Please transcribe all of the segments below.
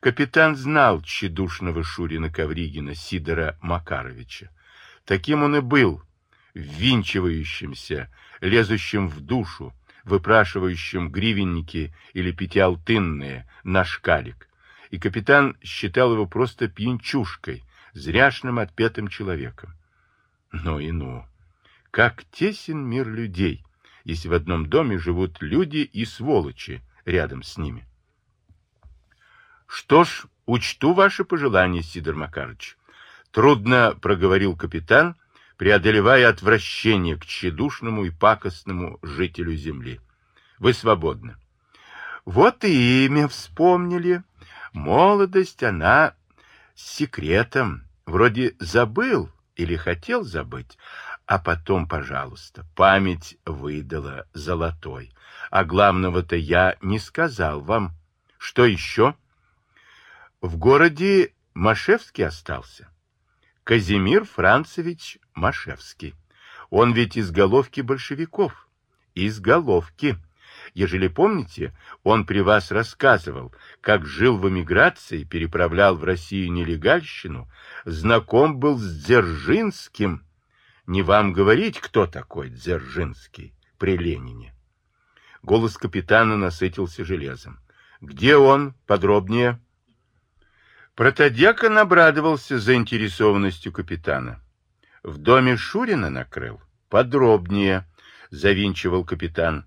Капитан знал тщедушного Шурина Ковригина Сидора Макаровича. Таким он и был, ввинчивающимся, лезущим в душу, выпрашивающим гривенники или пятиалтынные на шкалик. И капитан считал его просто пьянчушкой, зряшным отпетым человеком. Ну и ну! Как тесен мир людей, если в одном доме живут люди и сволочи рядом с ними. Что ж, учту ваши пожелания, Сидор Макарович. Трудно проговорил капитан, преодолевая отвращение к тщедушному и пакостному жителю земли. Вы свободны. Вот и имя вспомнили. Молодость, она с секретом. Вроде забыл или хотел забыть, а потом, пожалуйста, память выдала золотой. А главного-то я не сказал вам. Что еще? В городе Машевский остался. Казимир Францевич Машевский. Он ведь из головки большевиков. Из головки. Ежели помните, он при вас рассказывал, как жил в эмиграции, переправлял в Россию нелегальщину, знаком был с Дзержинским. Не вам говорить, кто такой Дзержинский при Ленине. Голос капитана насытился железом. Где он? Подробнее. Протодьякон обрадовался заинтересованностью капитана. В доме Шурина накрыл? Подробнее, завинчивал капитан.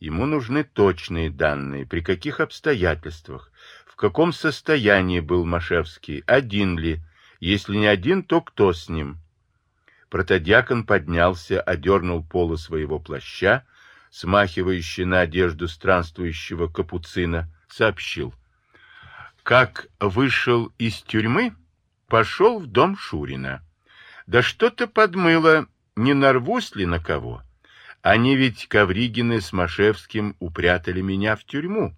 Ему нужны точные данные, при каких обстоятельствах, в каком состоянии был Машевский, один ли, если не один, то кто с ним. Протодьякон поднялся, одернул полы своего плаща, смахивающий на одежду странствующего капуцина, сообщил — как вышел из тюрьмы, пошел в дом Шурина. Да что-то подмыло, не нарвусь ли на кого. Они ведь, Ковригины с Машевским, упрятали меня в тюрьму.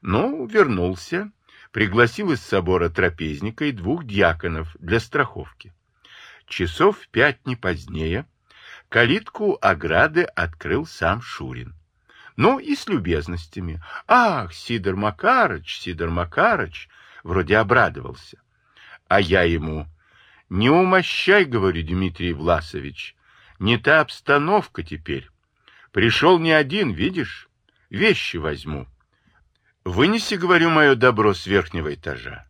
Ну, вернулся, пригласил из собора трапезника и двух дьяконов для страховки. Часов пять не позднее калитку ограды открыл сам Шурин. Ну и с любезностями. Ах, Сидор Макарыч, Сидор Макарыч, вроде обрадовался. А я ему, не умощай, говорю, Дмитрий Власович, не та обстановка теперь. Пришел не один, видишь, вещи возьму. Вынеси, говорю, мое добро с верхнего этажа,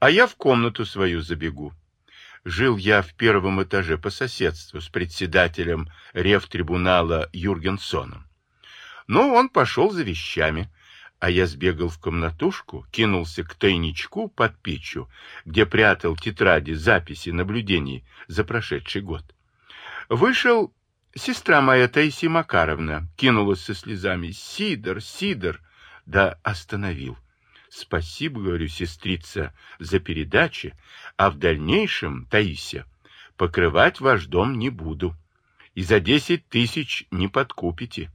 а я в комнату свою забегу. Жил я в первом этаже по соседству с председателем ревтрибунала Юргенсоном. Ну, он пошел за вещами, а я сбегал в комнатушку, кинулся к тайничку под печью, где прятал тетради, записи, наблюдений за прошедший год. Вышел сестра моя Таисия Макаровна, кинулась со слезами. «Сидор, Сидор!» Да остановил. «Спасибо, — говорю, сестрица, — за передачи, а в дальнейшем, Таисия, покрывать ваш дом не буду. И за десять тысяч не подкупите».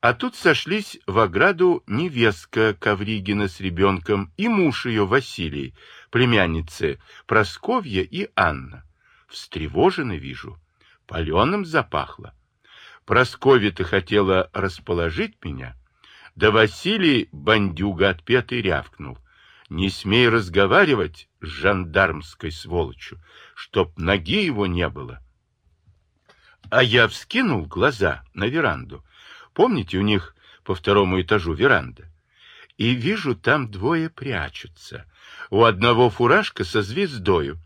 А тут сошлись в ограду невестка Ковригина с ребенком и муж ее Василий, племянницы Просковья и Анна. Встревоженно вижу, паленым запахло. Просковья-то хотела расположить меня, да Василий, бандюга отпетый, рявкнул. Не смей разговаривать с жандармской сволочью, чтоб ноги его не было. А я вскинул глаза на веранду, Помните, у них по второму этажу веранда? И вижу, там двое прячутся. У одного фуражка со звездою.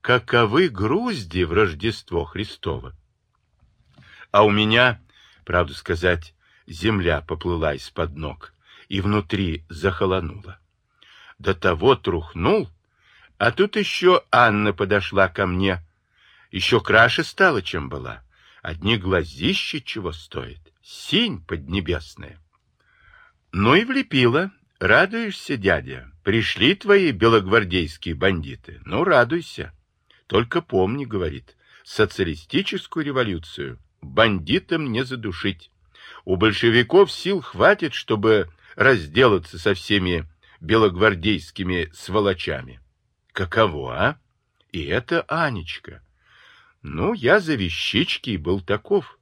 Каковы грузди в Рождество Христово? А у меня, правду сказать, земля поплыла из-под ног и внутри захолонула. До того трухнул, а тут еще Анна подошла ко мне. Еще краше стала, чем была. Одни глазища чего стоит синь поднебесная. Ну и влепила. Радуешься, дядя? Пришли твои белогвардейские бандиты. Ну, радуйся. Только помни, говорит, социалистическую революцию бандитам не задушить. У большевиков сил хватит, чтобы разделаться со всеми белогвардейскими сволочами. Каково, а? И это Анечка. Ну, я за вещички был таков.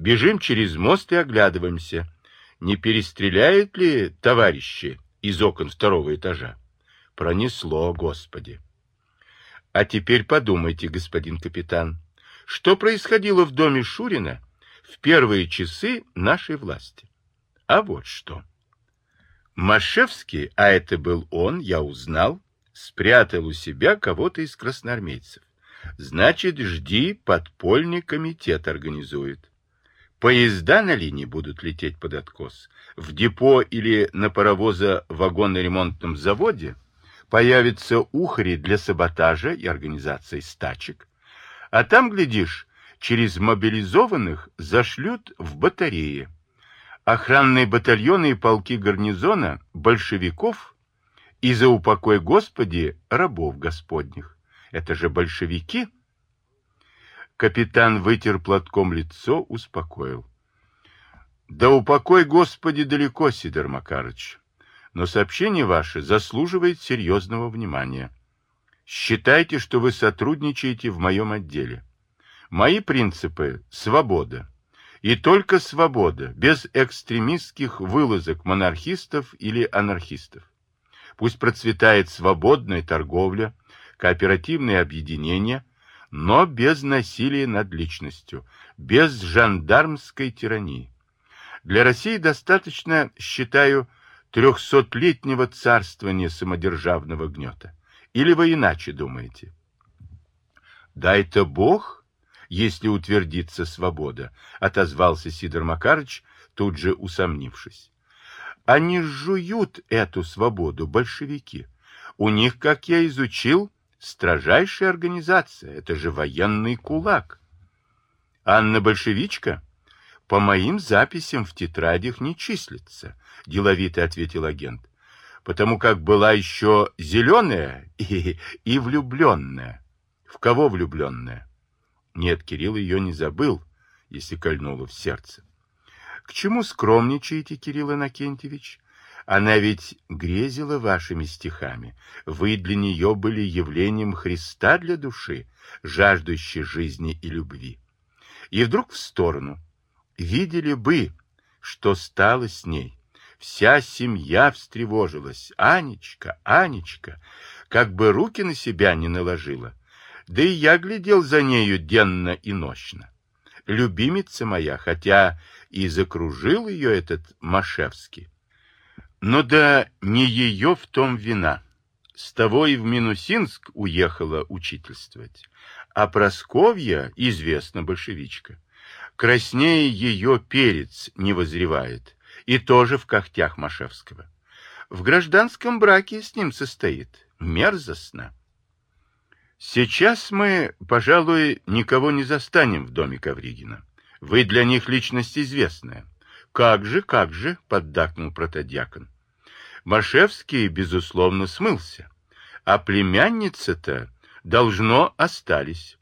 Бежим через мост и оглядываемся. Не перестреляют ли товарищи из окон второго этажа? Пронесло, Господи. А теперь подумайте, господин капитан, что происходило в доме Шурина в первые часы нашей власти? А вот что. Машевский, а это был он, я узнал, спрятал у себя кого-то из красноармейцев. Значит, жди, подпольный комитет организует. Поезда на линии будут лететь под откос. В депо или на паровозо-вагонно-ремонтном заводе появятся ухари для саботажа и организации стачек. А там, глядишь, через мобилизованных зашлют в батареи. Охранные батальоны и полки гарнизона большевиков и за упокой Господи рабов Господних. Это же большевики. Капитан вытер платком лицо, успокоил. Да упокой Господи далеко, Сидор Макарыч. Но сообщение ваше заслуживает серьезного внимания. Считайте, что вы сотрудничаете в моем отделе. Мои принципы – свобода. И только свобода, без экстремистских вылазок монархистов или анархистов. Пусть процветает свободная торговля, кооперативные объединения, но без насилия над личностью, без жандармской тирании. Для России достаточно, считаю, трехсотлетнего царствования самодержавного гнета. Или вы иначе думаете? Дай-то Бог, если утвердится свобода, отозвался Сидор Макарыч, тут же усомнившись. Они жуют эту свободу, большевики. У них, как я изучил, строжайшая организация. Это же военный кулак. Анна большевичка? По моим записям в тетрадях не числится, деловито ответил агент. Потому как была еще зеленая и, и влюбленная. В кого влюбленная? Нет, Кирилл ее не забыл, если кольнуло в сердце. К чему скромничаете, Кирилл Иннокентьевич? Она ведь грезила вашими стихами. Вы для нее были явлением Христа для души, жаждущей жизни и любви. И вдруг в сторону. Видели бы, что стало с ней. Вся семья встревожилась. Анечка, Анечка, как бы руки на себя не наложила. Да и я глядел за нею денно и ночно любимица моя, хотя и закружил ее этот Машевский. Но да не ее в том вина. С того и в Минусинск уехала учительствовать. А Просковья, известна большевичка, краснее ее перец не возревает, и тоже в когтях Машевского. В гражданском браке с ним состоит. Мерзостно. Сейчас мы, пожалуй, никого не застанем в доме Ковригина. Вы для них личность известная. Как же, как же, поддакнул протодьякон. Машевский, безусловно, смылся. А племянница-то должно остались.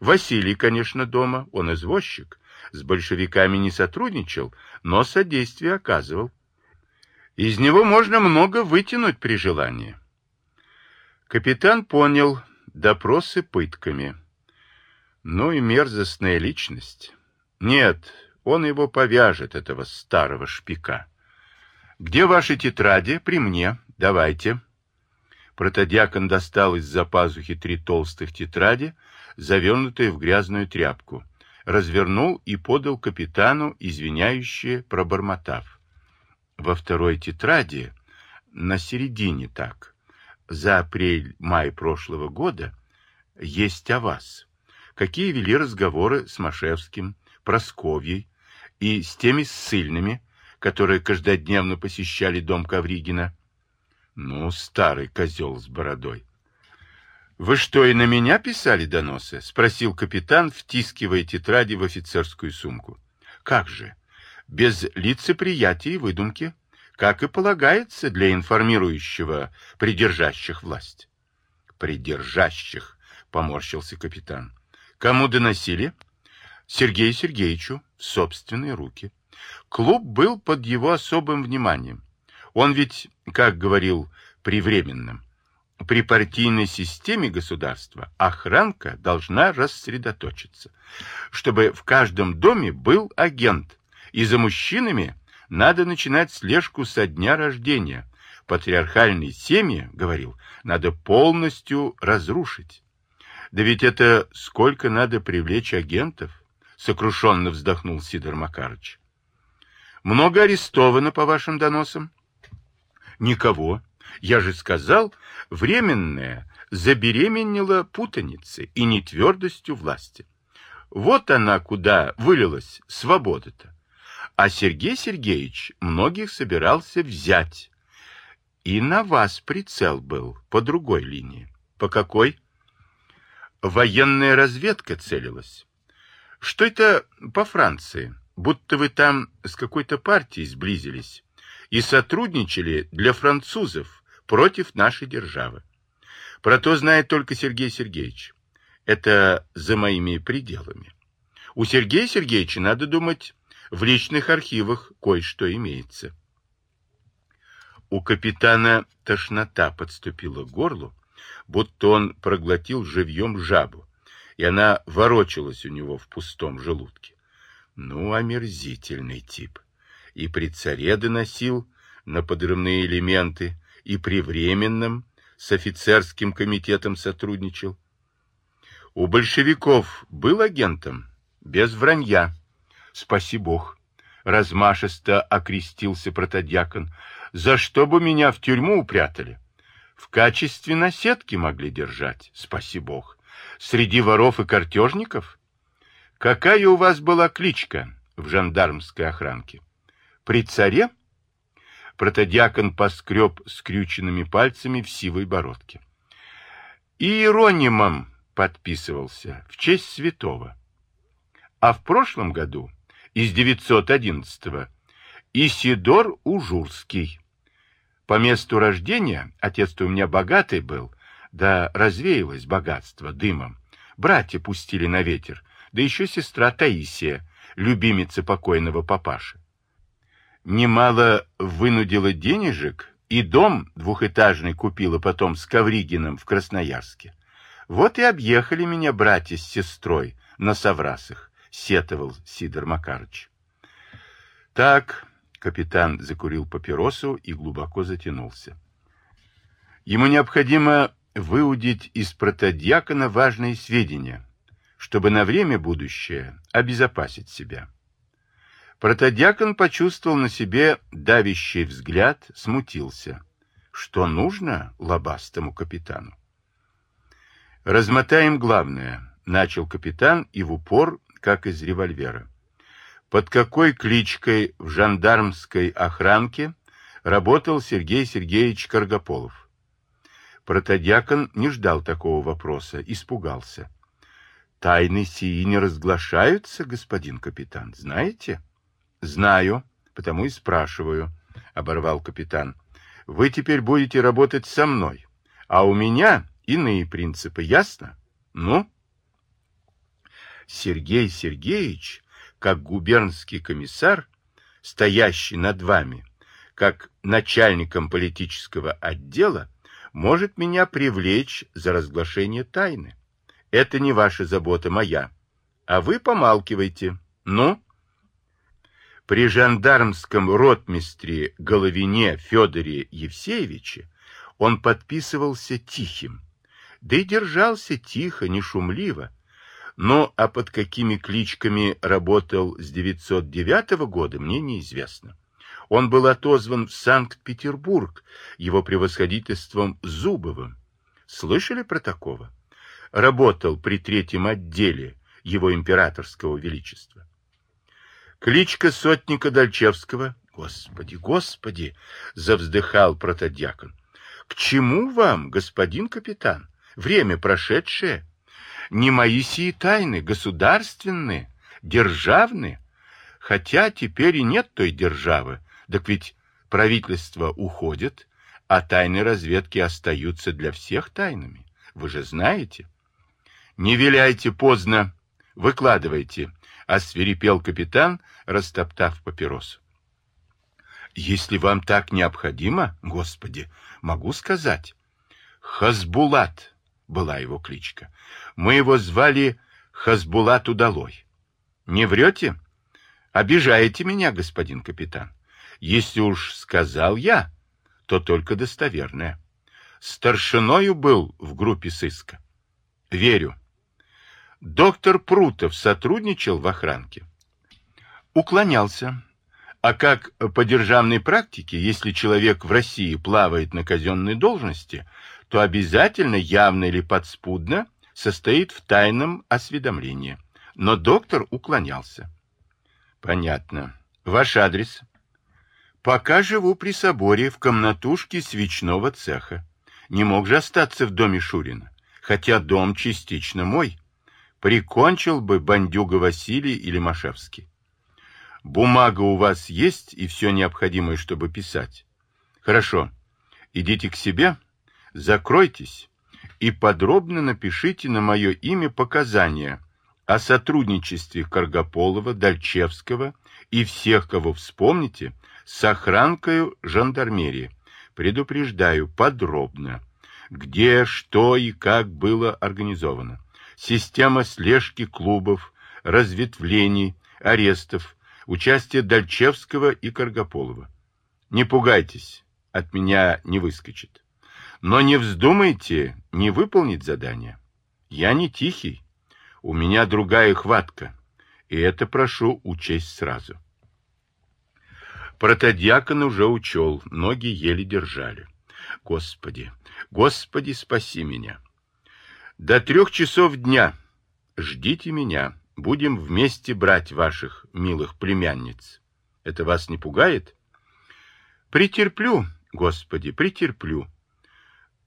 Василий, конечно, дома, он извозчик. С большевиками не сотрудничал, но содействие оказывал. Из него можно много вытянуть при желании. Капитан понял, Допросы пытками. Ну и мерзостная личность. Нет, он его повяжет, этого старого шпика. Где ваши тетради? При мне. Давайте. Протодиакон достал из-за пазухи три толстых тетради, завернутые в грязную тряпку, развернул и подал капитану, извиняющие, пробормотав. Во второй тетради, на середине так, за апрель-май прошлого года есть о вас. Какие вели разговоры с Машевским, Просковьей и с теми ссыльными, которые каждодневно посещали дом Ковригина. Ну, старый козел с бородой. «Вы что, и на меня писали доносы?» — спросил капитан, втискивая тетради в офицерскую сумку. «Как же? Без лицеприятия и выдумки?» как и полагается для информирующего придержащих власть. Придержащих, поморщился капитан. Кому доносили? Сергею Сергеевичу в собственные руки. Клуб был под его особым вниманием. Он ведь, как говорил, при временном. При партийной системе государства охранка должна рассредоточиться, чтобы в каждом доме был агент, и за мужчинами надо начинать слежку со дня рождения, патриархальные семьи, говорил, надо полностью разрушить. Да ведь это сколько надо привлечь агентов, сокрушенно вздохнул Сидор Макарыч. Много арестовано по вашим доносам? Никого. Я же сказал, временное забеременела путаницей и нетвердостью власти. Вот она куда вылилась свобода-то. А Сергей Сергеевич многих собирался взять. И на вас прицел был по другой линии. По какой? Военная разведка целилась. Что это по Франции? Будто вы там с какой-то партией сблизились и сотрудничали для французов против нашей державы. Про то знает только Сергей Сергеевич. Это за моими пределами. У Сергея Сергеевича, надо думать, в личных архивах кое-что имеется. У капитана тошнота подступила к горлу, будто он проглотил живьем жабу, и она ворочалась у него в пустом желудке. Ну, омерзительный тип. И при царе доносил на подрывные элементы, и при временном с офицерским комитетом сотрудничал. У большевиков был агентом, без вранья. Спаси Бог. Размашисто окрестился протодьякон. За что бы меня в тюрьму упрятали? В качестве наседки могли держать, спаси Бог. Среди воров и картежников? Какая у вас была кличка в жандармской охранке? При царе? Протодьякон поскреб скрюченными пальцами в сивой бородке. Иеронимом подписывался в честь святого. А в прошлом году, из 911-го, Исидор Ужурский. По месту рождения, отец-то у меня богатый был, да развеялось богатство дымом. Братья пустили на ветер, да еще сестра Таисия, любимица покойного папаши. Немало вынудила денежек, и дом двухэтажный купила потом с Ковригиным в Красноярске. Вот и объехали меня братья с сестрой на Саврасах сетовал Сидор Макарыч. Так, капитан закурил папиросу и глубоко затянулся. Ему необходимо выудить из протодьякона важные сведения, чтобы на время будущее обезопасить себя. Протодьякон почувствовал на себе давящий взгляд, смутился. Что нужно лобастому капитану? «Размотаем главное», — начал капитан и в упор как из револьвера. Под какой кличкой в жандармской охранке работал Сергей Сергеевич Каргополов? Протодьякон не ждал такого вопроса, испугался. Тайны сии не разглашаются, господин капитан, знаете? Знаю, потому и спрашиваю, оборвал капитан. Вы теперь будете работать со мной, а у меня иные принципы, ясно? Ну? Сергей Сергеевич, как губернский комиссар, стоящий над вами, как начальником политического отдела, может меня привлечь за разглашение тайны. Это не ваша забота, моя. А вы помалкивайте. Ну? При жандармском ротмистре Головине Федоре Евсеевиче он подписывался тихим, да и держался тихо, не шумливо, но а под какими кличками работал с 909 года, мне неизвестно. Он был отозван в Санкт-Петербург его превосходительством Зубовым. Слышали про такого? Работал при третьем отделе его императорского величества. Кличка сотника Дальчевского. Господи, господи, завздыхал протодьякон. К чему вам, господин капитан? Время прошедшее не мои сии тайны, государственные, державные. Хотя теперь и нет той державы, так ведь правительство уходит, а тайны разведки остаются для всех тайнами. Вы же знаете. Не виляйте поздно, выкладывайте, освирепел капитан, растоптав папиросу. Если вам так необходимо, Господи, могу сказать. Хазбулат была его кличка. Мы его звали Хазбулат Удалой. Не врете? Обижаете меня, господин капитан. Если уж сказал я, то только достоверное. Старшиною был в группе сыска. Верю. Доктор Прутов сотрудничал в охранке? Уклонялся. А как по державной практике, если человек в России плавает на казенной должности, то обязательно, явно или подспудно, состоит в тайном осведомлении. Но доктор уклонялся. Понятно. Ваш адрес? Пока живу при соборе в комнатушке свечного цеха. Не мог же остаться в доме Шурина, хотя дом частично мой. Прикончил бы бандюга Василий или Машевский. Бумага у вас есть и все необходимое, чтобы писать? Хорошо. Идите к себе, закройтесь и подробно напишите на мое имя показания о сотрудничестве Каргополова, Дальчевского и всех, кого вспомните, с охранкой жандармерии. Предупреждаю подробно, где, что и как было организовано. Система слежки клубов, разветвлений, арестов, участие Дальчевского и Каргополова. Не пугайтесь, от меня не выскочит. Но не вздумайте не выполнить задание. Я не тихий, у меня другая хватка, и это прошу учесть сразу. Протодьякон уже учел, ноги еле держали. Господи, Господи, спаси меня. До трех часов дня ждите меня, будем вместе брать ваших милых племянниц. Это вас не пугает? Претерплю, Господи, претерплю.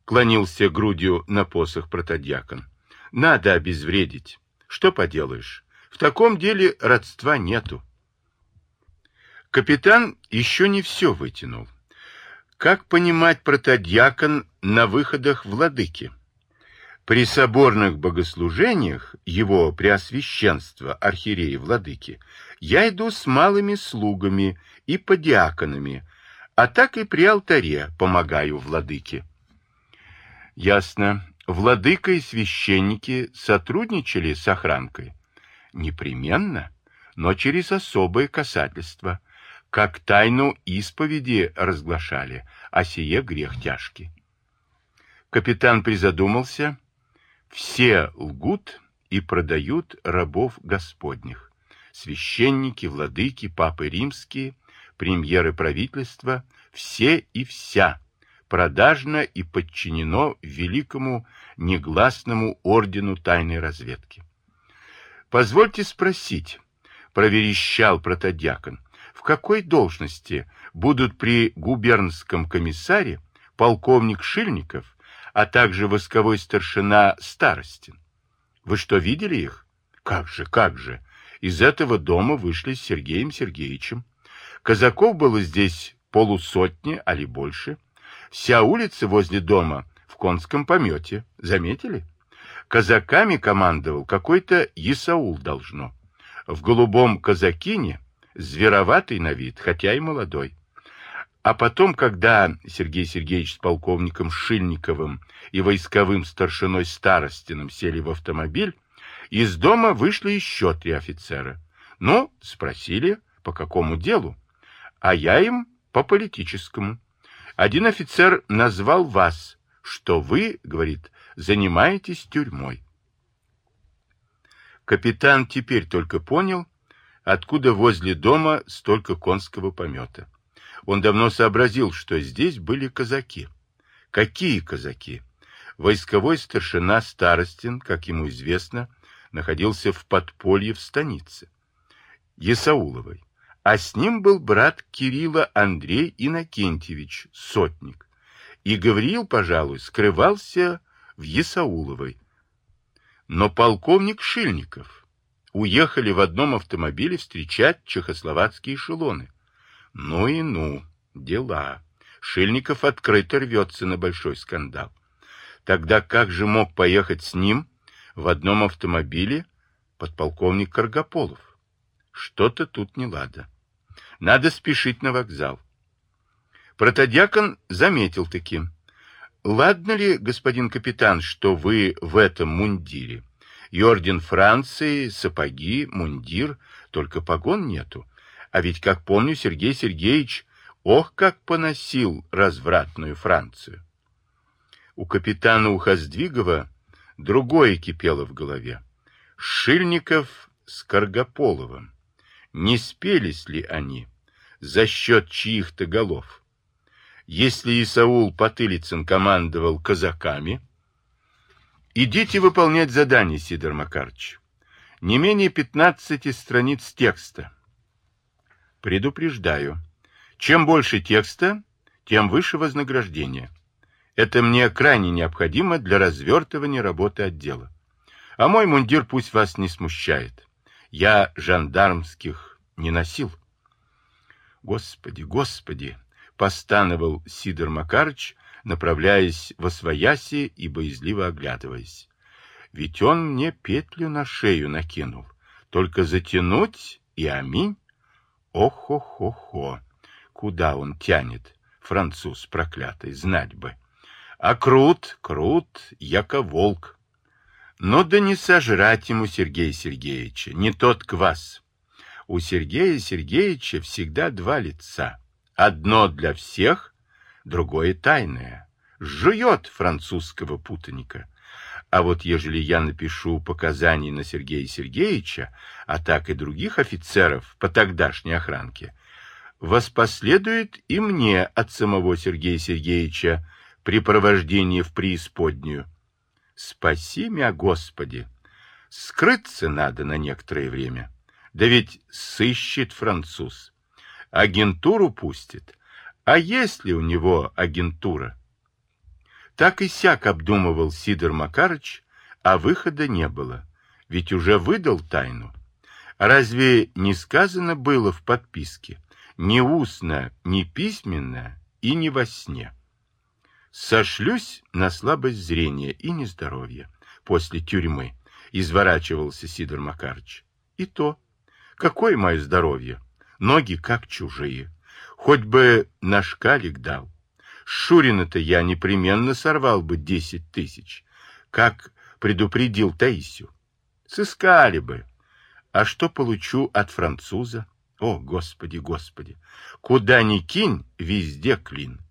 Клонился грудью на посох протодьякон. Надо обезвредить. Что поделаешь? В таком деле родства нету. Капитан еще не все вытянул. Как понимать протодьякон на выходах владыки? При соборных богослужениях его преосвященства архиереи владыки я иду с малыми слугами и подиаконами, а так и при алтаре помогаю владыке. Ясно. Владыка и священники сотрудничали с охранкой? Непременно, но через особое касательство, как тайну исповеди разглашали, а сие грех тяжкий. Капитан призадумался все лгут и продают рабов Господних. Священники, владыки, папы римские, премьеры правительства, все и вся продажно и подчинено великому негласному ордену тайной разведки. Позвольте спросить, проверещал протодьякон, в какой должности будут при губернском комиссаре полковник Шильников а также восковой старшина Старостин. Вы что, видели их? Как же, как же. Из этого дома вышли с Сергеем Сергеевичем. Казаков было здесь полусотни, али больше. Вся улица возле дома в конском помете. Заметили? Казаками командовал какой-то Исаул должно. В голубом казакине, звероватый на вид, хотя и молодой. А потом, когда Сергей Сергеевич с полковником Шильниковым и войсковым старшиной Старостиным сели в автомобиль, из дома вышли еще три офицера. Ну, спросили, по какому делу, а я им по политическому. Один офицер назвал вас, что вы, говорит, занимаетесь тюрьмой. Капитан теперь только понял, откуда возле дома столько конского помета. Он давно сообразил, что здесь были казаки. Какие казаки? Войсковой старшина Старостин, как ему известно, находился в подполье в станице. Есауловой. А с ним был брат Кирилла Андрей Иннокентьевич, сотник. И Гавриил, пожалуй, скрывался в Есауловой. Но полковник Шильников уехали в одном автомобиле встречать чехословацкие эшелоны. Ну и ну, дела. Шильников открыто рвется на большой скандал. Тогда как же мог поехать с ним в одном автомобиле подполковник Каргополов? Что-то тут не лада. Надо спешить на вокзал. Протодьякон заметил таким. Ладно ли, господин капитан, что вы в этом мундире? И орден Франции, сапоги, мундир, только погон нету. А ведь, как помню, Сергей Сергеевич Ох, как поносил развратную Францию! У капитана Ухоздвигова другое кипело в голове. Шильников с Каргополовым. Не спелись ли они за счет чьих-то голов? Если Исаул Потылицын командовал казаками, идите выполнять задание, Сидор Макарыч. Не менее 15 страниц текста. Предупреждаю, чем больше текста, тем выше вознаграждение. Это мне крайне необходимо для развертывания работы отдела. А мой мундир пусть вас не смущает. Я жандармских не носил. Господи, господи, постановал Сидор Макарыч, направляясь во свояси и боязливо оглядываясь. Ведь он мне петлю на шею накинул. Только затянуть и аминь. Ох-хо-хо-хо. Куда он тянет, француз проклятый, знать бы. А крут, крут, яко волк. Но да не сожрать ему Сергея Сергеевича, не тот квас. У Сергея Сергеевича всегда два лица. Одно для всех, другое тайное. Жует французского путаника. А вот ежели я напишу показания на Сергея Сергеевича, а так и других офицеров по тогдашней охранке, воспоследует и мне от самого Сергея Сергеевича припровождение в преисподнюю. Спаси меня, Господи! Скрыться надо на некоторое время. Да ведь сыщет француз. Агентуру пустит. А есть ли у него агентура? Так и сяк обдумывал Сидор Макарыч, а выхода не было, ведь уже выдал тайну. Разве не сказано было в подписке? Ни устно, ни письменно и ни во сне. Сошлюсь на слабость зрения и нездоровье после тюрьмы, изворачивался Сидор Макарыч. И то, какое мое здоровье? Ноги как чужие. Хоть бы на шкалик дал. Шурина-то я непременно сорвал бы десять тысяч, как предупредил Таисию. Сыскали бы. А что получу от француза? О, Господи, Господи! Куда ни кинь, везде клин.